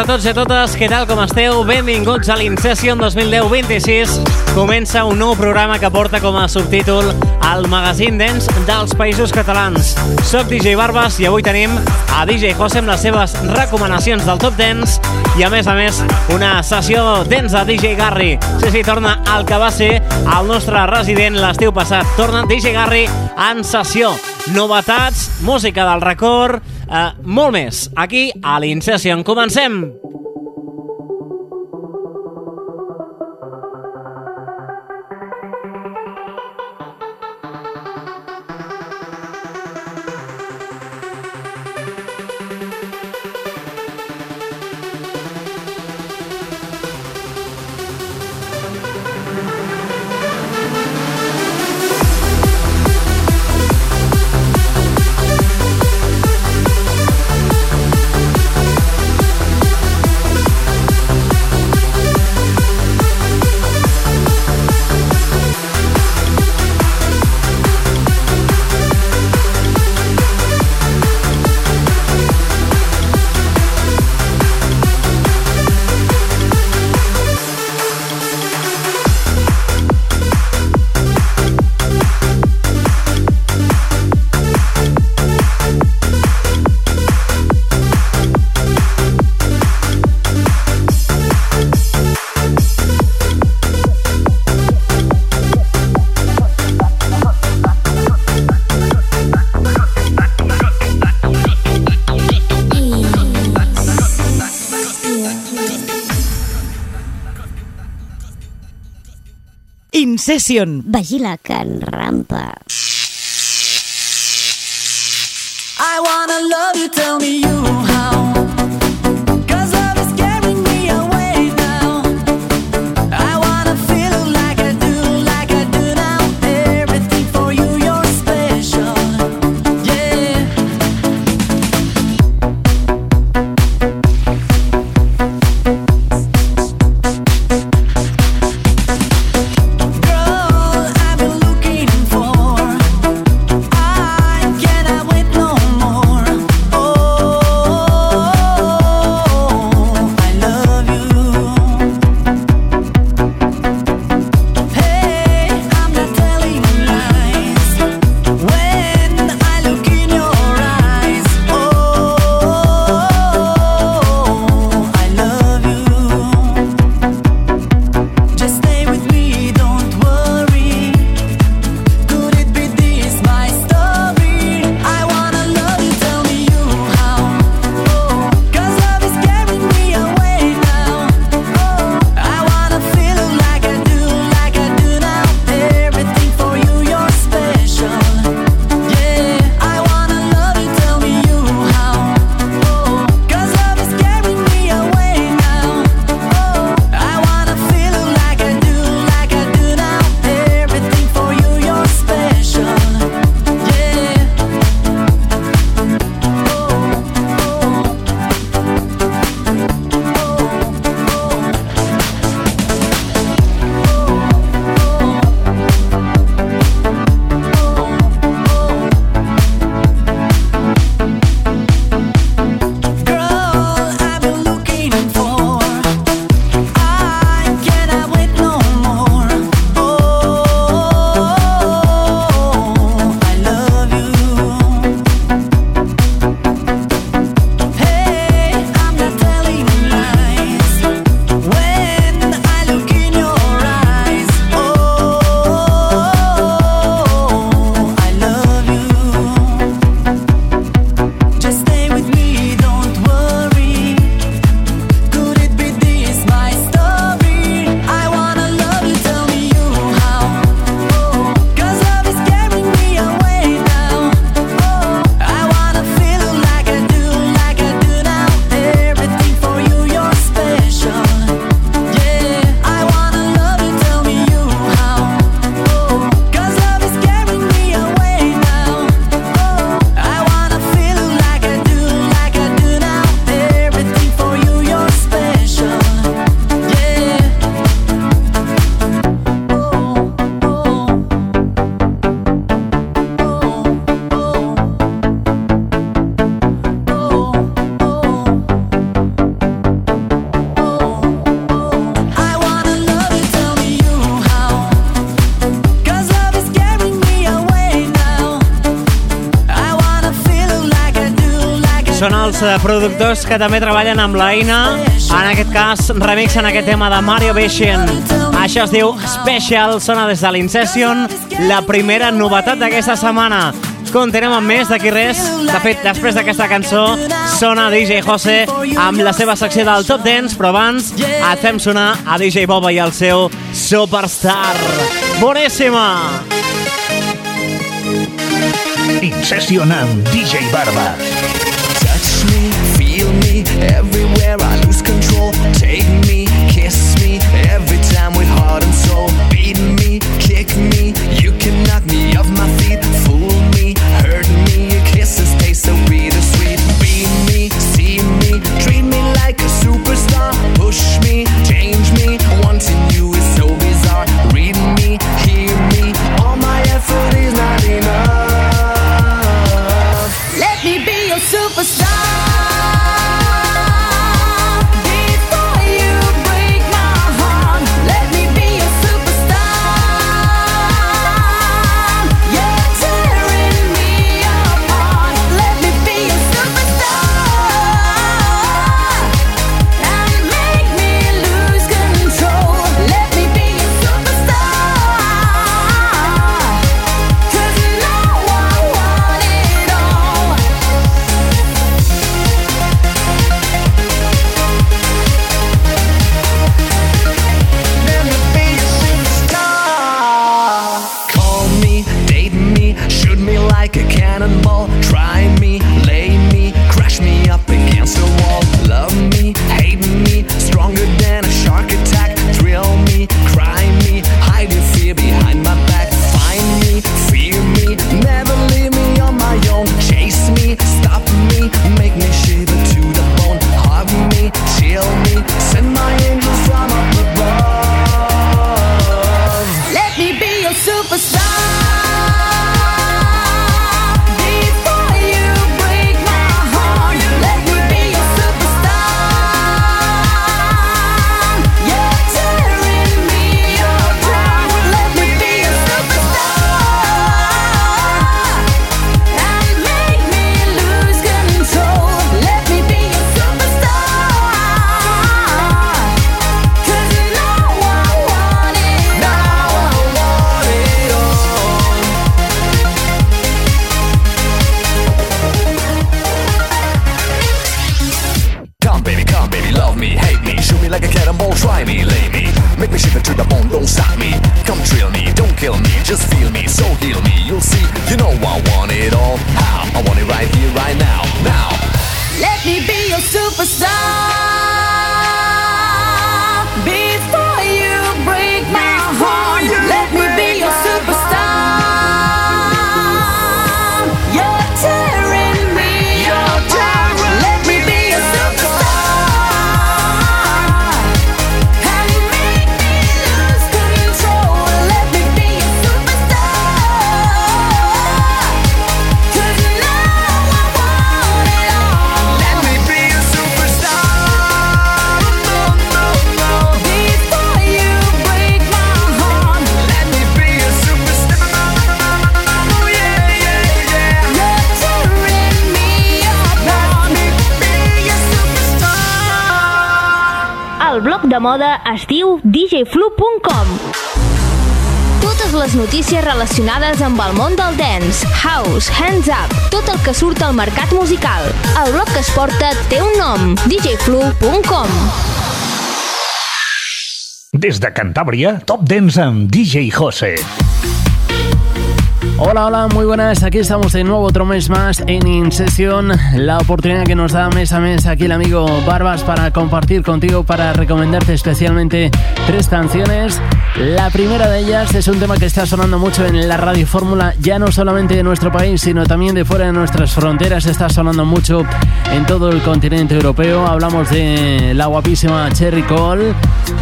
A tots i a totes, què tal com esteu? Benvinguts a l'Incession 2010-26. Comença un nou programa que porta com a subtítol el magazín dance dels països catalans. Soc DJ Barbas i avui tenim a DJ José amb les seves recomanacions del Top Dance i a més a més una sessió dance de DJ Garry. Sí, sí, torna al que va ser el nostre resident l'estiu passat. Torna DJ Garry en sessió. Novetats, música del record, eh, molt més. Aquí a l'Incession. Comencem! Incession. Vigila que en rampa. I wanna love you, tell me you Són els eh, productors que també treballen amb la Eina. En aquest cas, remixen aquest tema de Mario Vision. Això es diu Special, sona des de l'Incession, la primera novetat d'aquesta setmana. Continuem amb més d'aquí res. De fet, després d'aquesta cançó, sona DJ Jose amb la seva secció del Top Dance, però abans et fem sonar a DJ Boba i el seu Superstar. Boníssima! Incession amb DJ Barba. Me, feel me, everywhere I lose control. Take me, moda es diu djflu.com Totes les notícies relacionades amb el món del dance, house, hands up, tot el que surt al mercat musical. El blog que es porta té un nom, djflu.com. Des de Cantàbria, Top Dance amb DJ Jose. Hola, hola, muy buenas. Aquí estamos de nuevo otro mes más en InSession. La oportunidad que nos da mes a mes aquí el amigo Barbas para compartir contigo, para recomendarte especialmente tres canciones. La primera de ellas es un tema que está sonando mucho en la radio fórmula, ya no solamente de nuestro país, sino también de fuera de nuestras fronteras. Está sonando mucho en todo el continente europeo. Hablamos de la guapísima Cherry Cole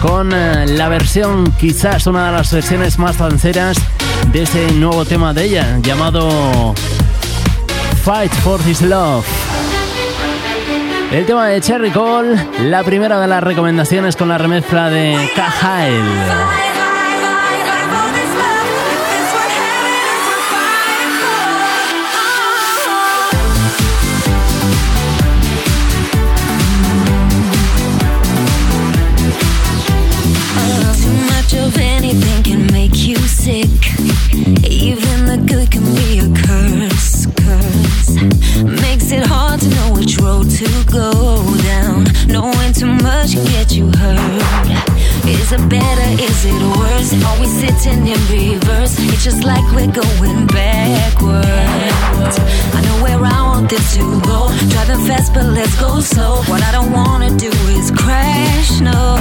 con eh, la versión, quizás una de las versiones más danceras de este nuevo tema de llamado Fight for His Love. El tema de Cherry Cole, la primera de las recomendaciones con la remezcla de Cajael. sick the good can be a curse, curse. Makes it hard to know which road to go down. Knowing too much get you hurt. Is it better? Is it worse? Always sitting in reverse? It's just like we're going backwards. I know where I want this to go. Driving fast, but let's go slow. What I don't wanna do is crash. No.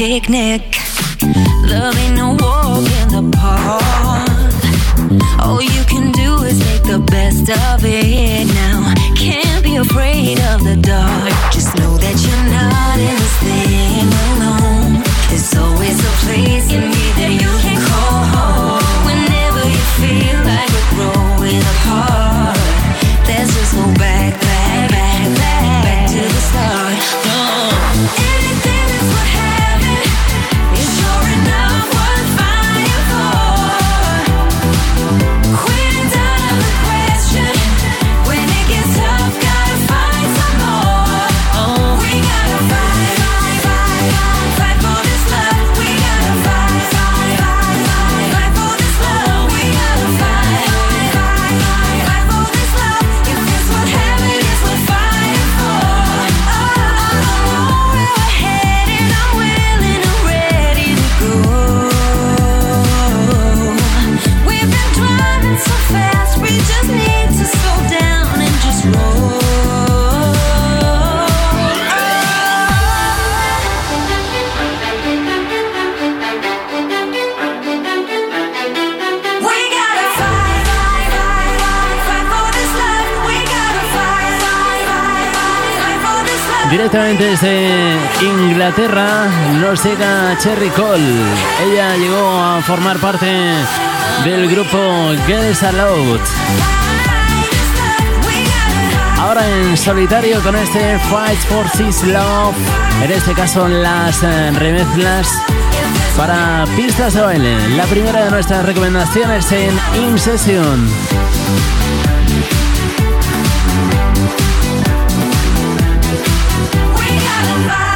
picnic. directamente desde Inglaterra nos llega Cherry Cole. Ella llegó a formar parte del grupo Girls Aloud. Ahora en solitario con este Fight for Six Love, en este caso las eh, remezclas para pistas de baile. La primera de nuestras recomendaciones en In Session. satisfied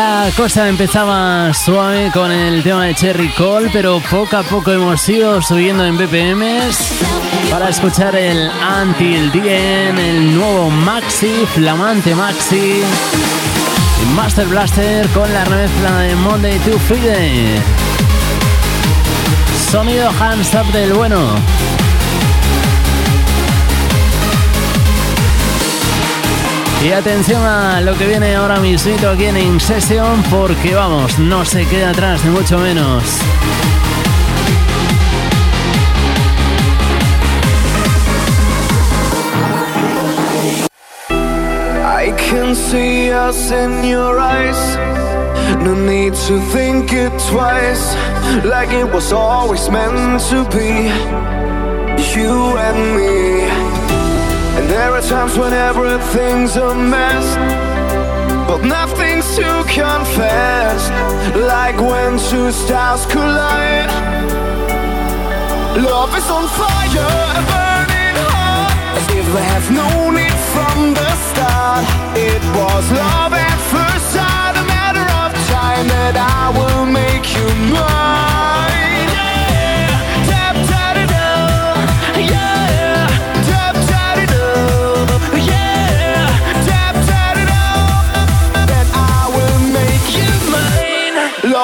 La cosa empezaba suave con el tema de Cherry Cole, pero poco a poco hemos ido subiendo en BPMs para escuchar el Until the End, el nuevo Maxi, flamante Maxi, Master Blaster con la remezcla de Monday to Friday. Sonido hands up del bueno. Y atención a lo que viene ahora mismo aquí en In porque vamos, no se queda atrás, ni mucho menos. I can see us in your eyes. No need to think it twice. Like it was always meant to be. You and me. There are times when everything's a mess. But nothing's to confess. Like when two stars collide. Love is on fire, burning hot. As if we have known it from the start. It was love at first sight, a matter of time that I will make you mine.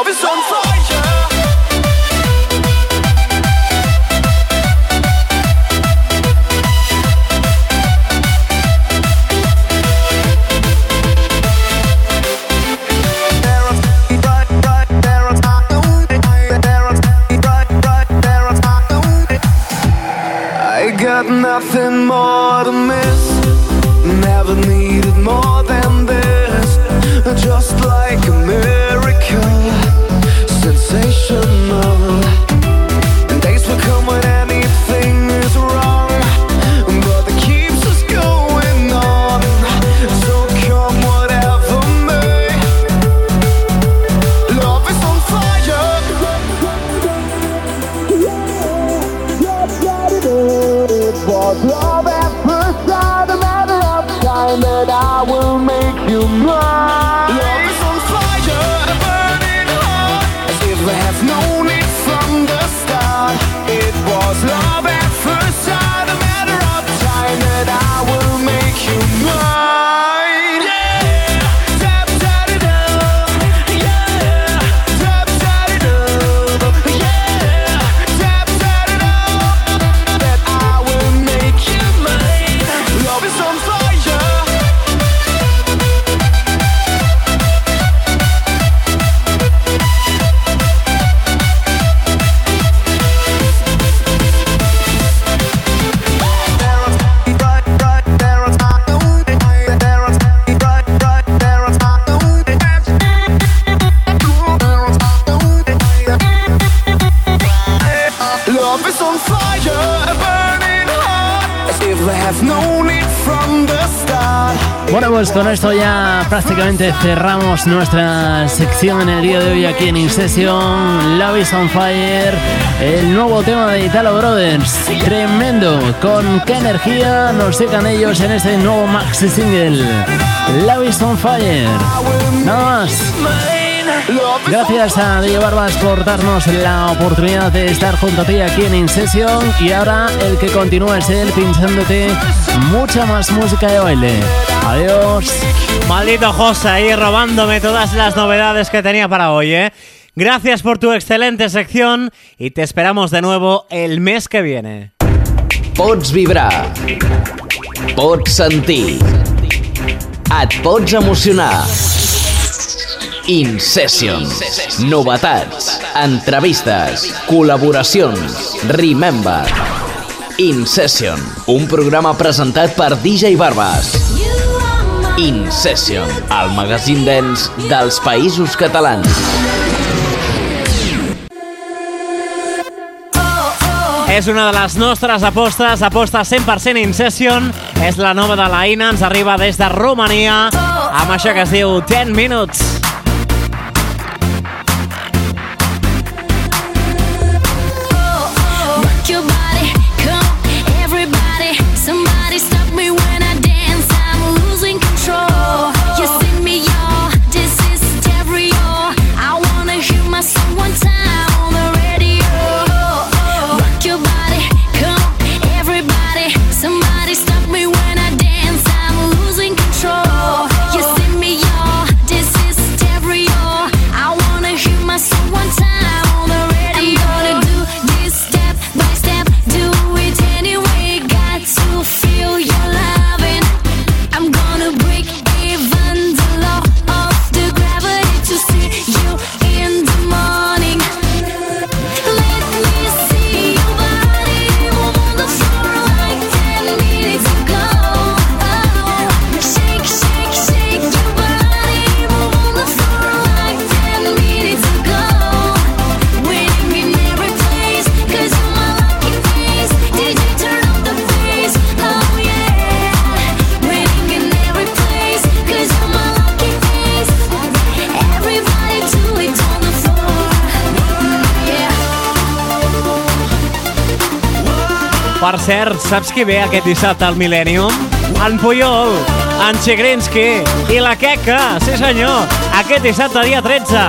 Love is on fire. I got nothing cerramos nuestra sección en el día de hoy aquí en InSession. Love is on Fire, el nuevo tema de Italo Brothers. Tremendo. Con qué energía nos llegan ellos en este nuevo maxi single. Love is on Fire. Nada más. Gracias a DJ Barbas por darnos la oportunidad de estar junto a ti aquí en InSession. Y ahora el que continúa es él pinchándote mucha más música de baile. Adiós. Maldito José ahí robándome todas las novedades que tenía para hoy, ¿eh? Gracias por tu excelente sección y te esperamos de nuevo el mes que viene. Pots vibrar. Pots sentir. Et pots emocionar. In Session. Novetats, entrevistes, col·laboracions. Remember. In Session. Un programa presentat per DJ Barbas. In Session. El magazín dens dels països catalans. És una de les nostres apostes, aposta 100% in session. És la nova de la Ina, ens arriba des de Romania, amb això que es diu 10 Minutes. Saps qui ve aquest dissabte al Millennium? En Puyol, en Chigrinsky i la Queca, sí senyor, aquest dissabte dia 13.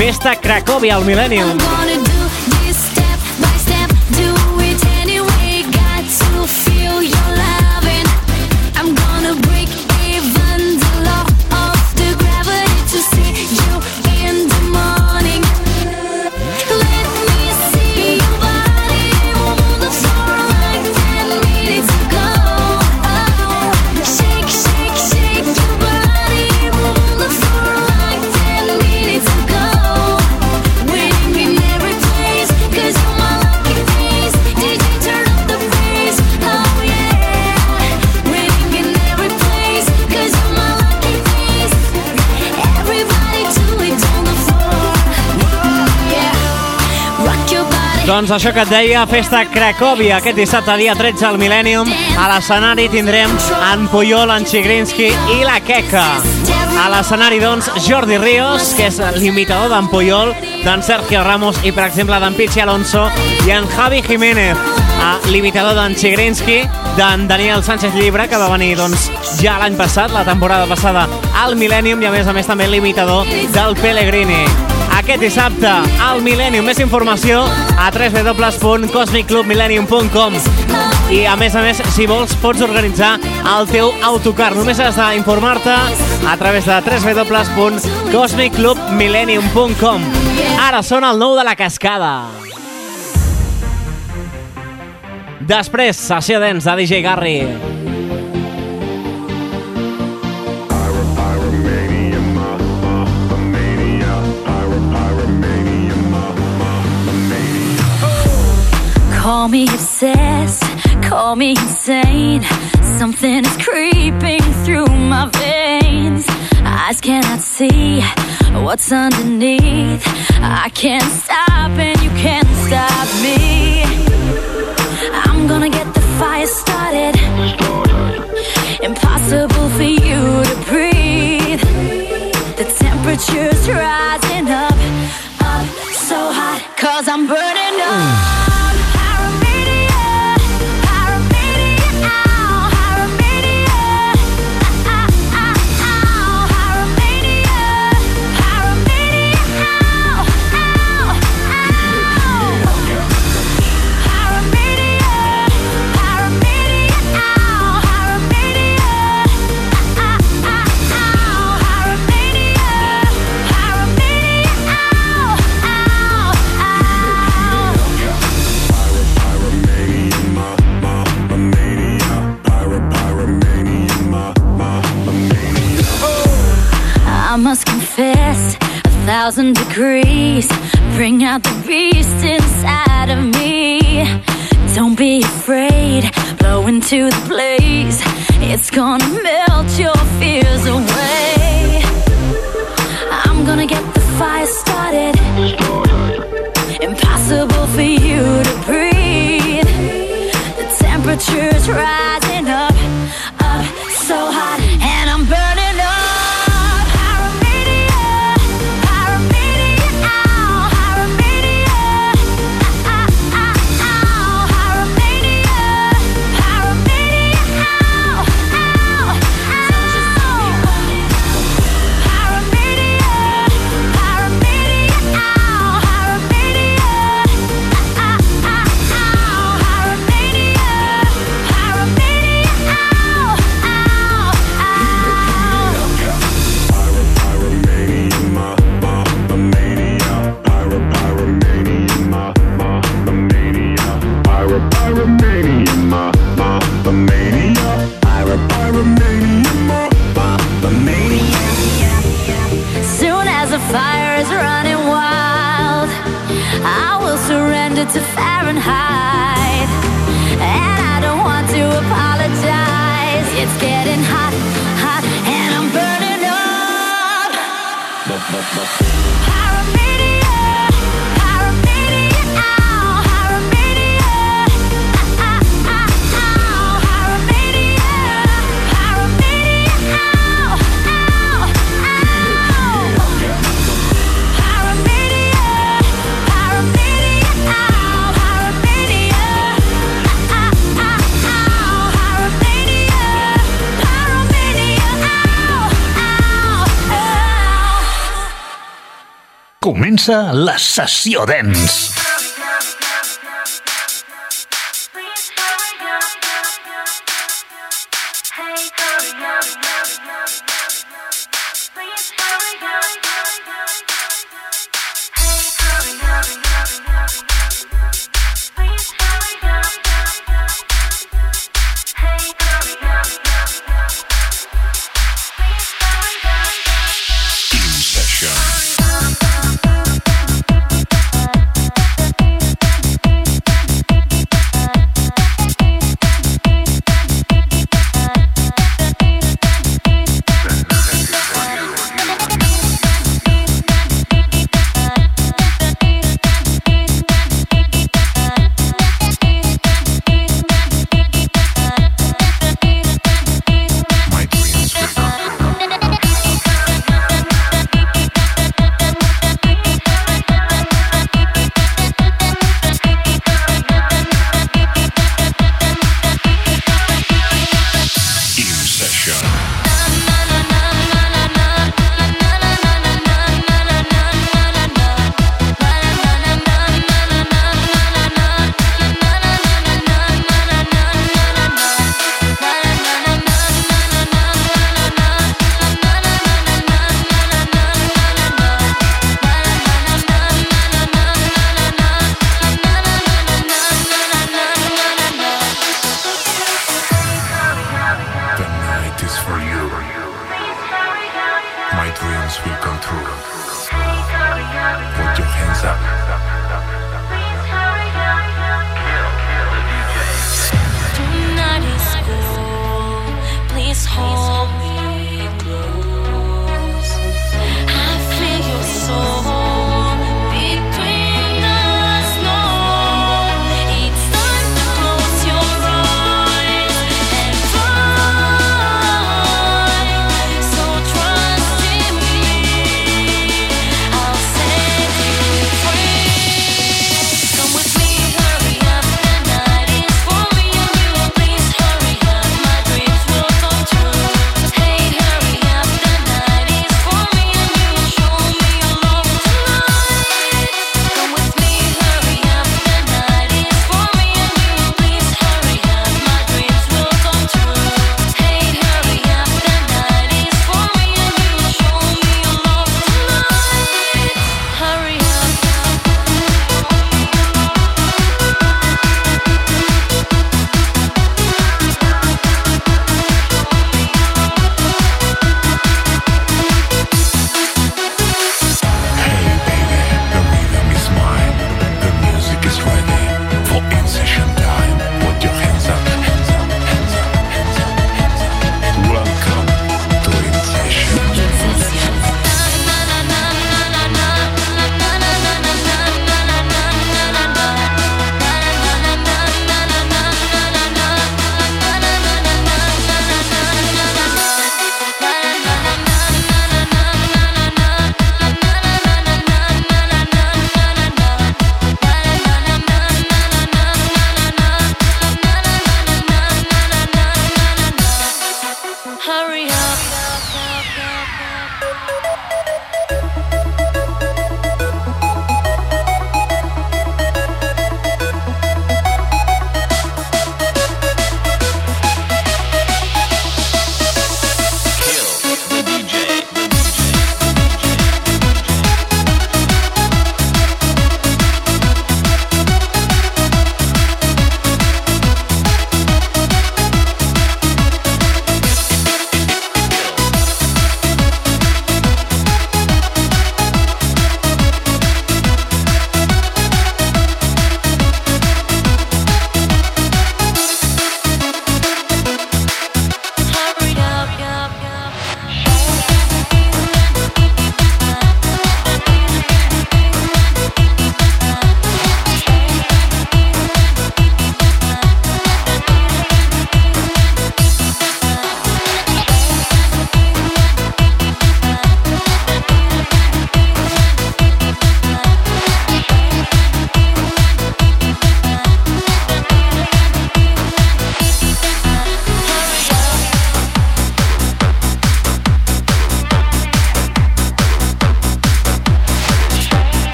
Festa Cracòvia al Millennium. Doncs això que et deia, Festa Cracòvia, aquest dissabte dia 13 al Millennium. A l'escenari tindrem en Puyol, en Chigrinsky i la Queca. A l'escenari, doncs, Jordi Ríos, que és l'imitador d'en Puyol, d'en Sergio Ramos i, per exemple, d'en Pichi Alonso i en Javi Jiménez, l'imitador d'en Chigrinsky, d'en Daniel Sánchez Llibre, que va venir doncs, ja l'any passat, la temporada passada, al Millennium, i a més a més també l'imitador del Pellegrini aquest dissabte al Millennium. Més informació a www.cosmicclubmillennium.com i a més a més, si vols, pots organitzar el teu autocar. Només has d'informar-te a través de www.cosmicclubmillennium.com Ara sona el nou de la cascada. Després, sessió dents de DJ Garry. Call me obsessed, call me insane. Something is creeping through my veins. Eyes cannot see what's underneath. I can't stop, and you can't stop me. I'm gonna get the fire started. Impossible for you to breathe. The temperature's rising up, up so hot, cause I'm burning up. Thousand degrees bring out the beast inside of me. Don't be afraid, blow into the blaze. It's gonna melt your fears away. I'm gonna get the fire started. Impossible for you to breathe. The temperature's rising Comença la sessió dens.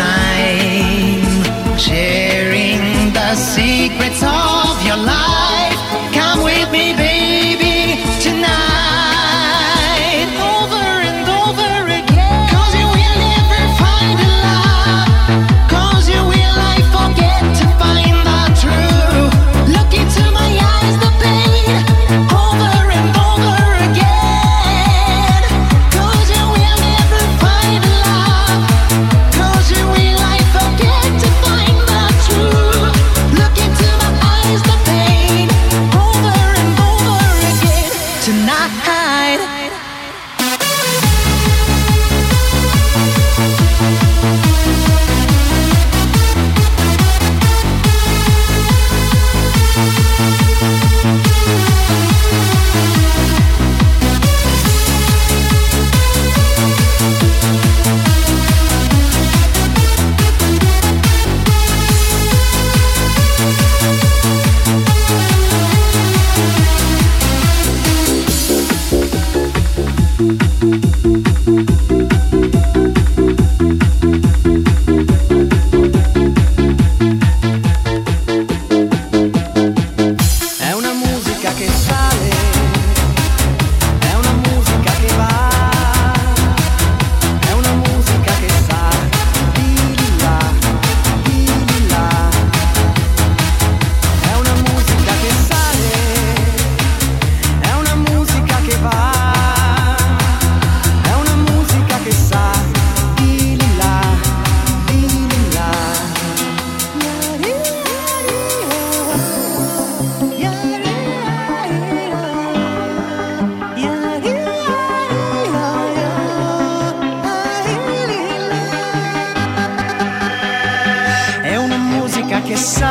time,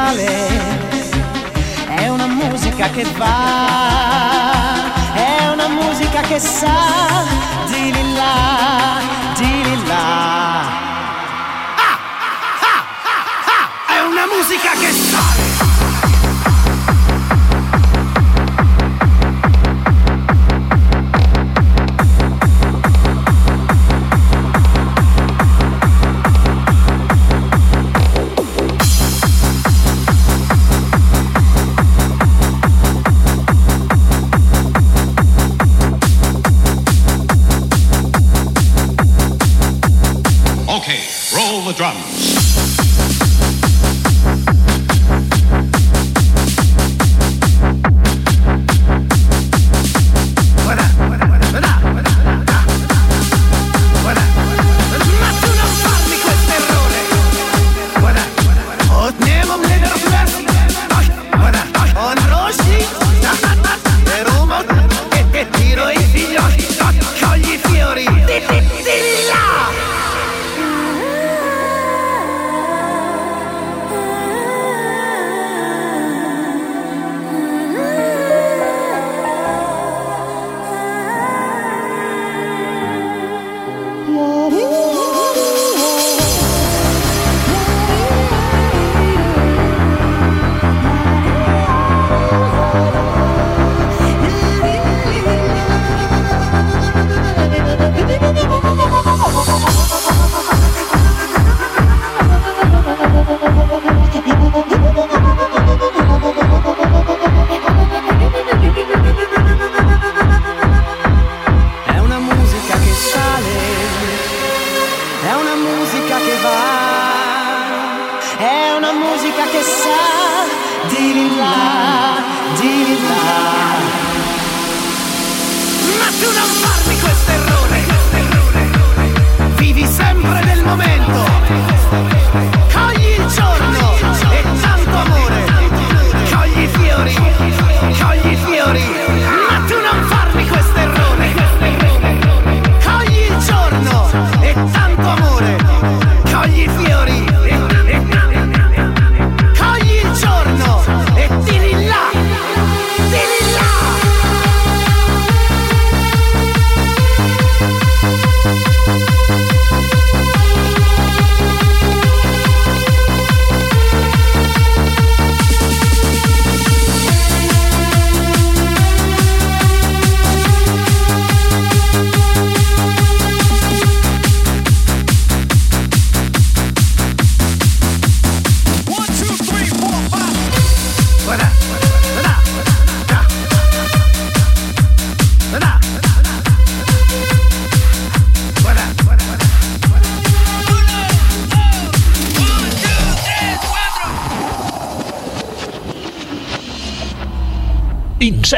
male. È una musica che va, è una musica che sa di lì là, di lì là. drums.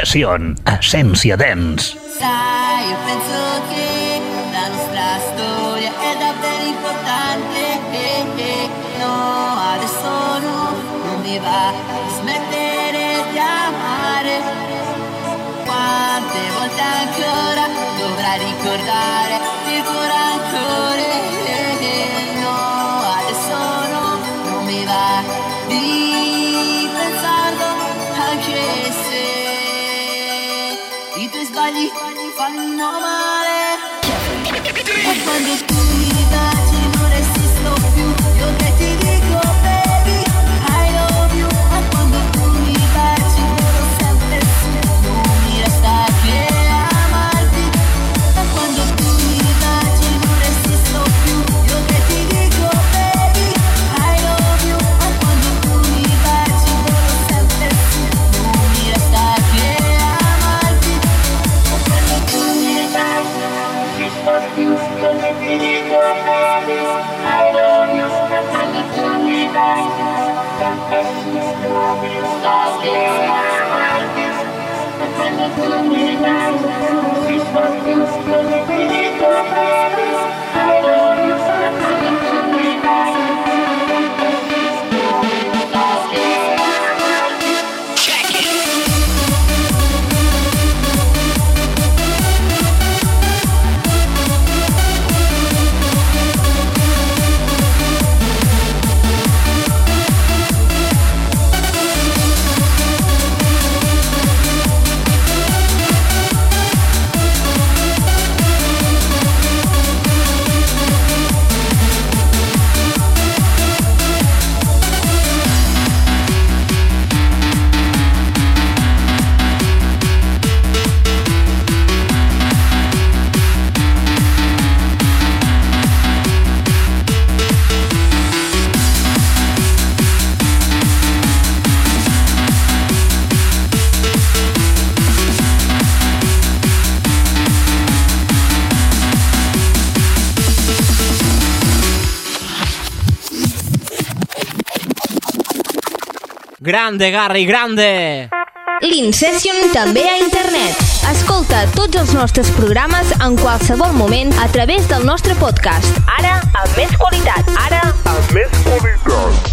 Session a Dance. Sai, io penso che la nostra storia è davvero importante. Eh, eh, no, adesso no, non mi va a smettere di amare. Quante volte ancora dovrai ricordare di curare. Bye. Grande, Gary, grande! L'Incession també a internet. Escolta tots els nostres programes en qualsevol moment a través del nostre podcast. Ara, amb més qualitat. Ara, Amb més qualitat.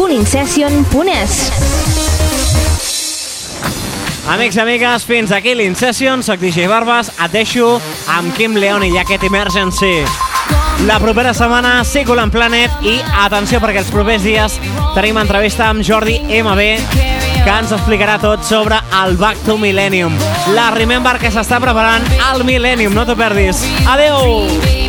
www.incession.es Amics i amigues, fins aquí l'Incession. Soc DJ Barbas. Et deixo amb Kim León i aquest Emergency. La propera setmana, Secular Planet i atenció perquè els propers dies tenim entrevista amb Jordi MB que ens explicarà tot sobre el Back to Millennium. La Remember que s'està preparant al Millennium, no t'ho perdis. Adeu!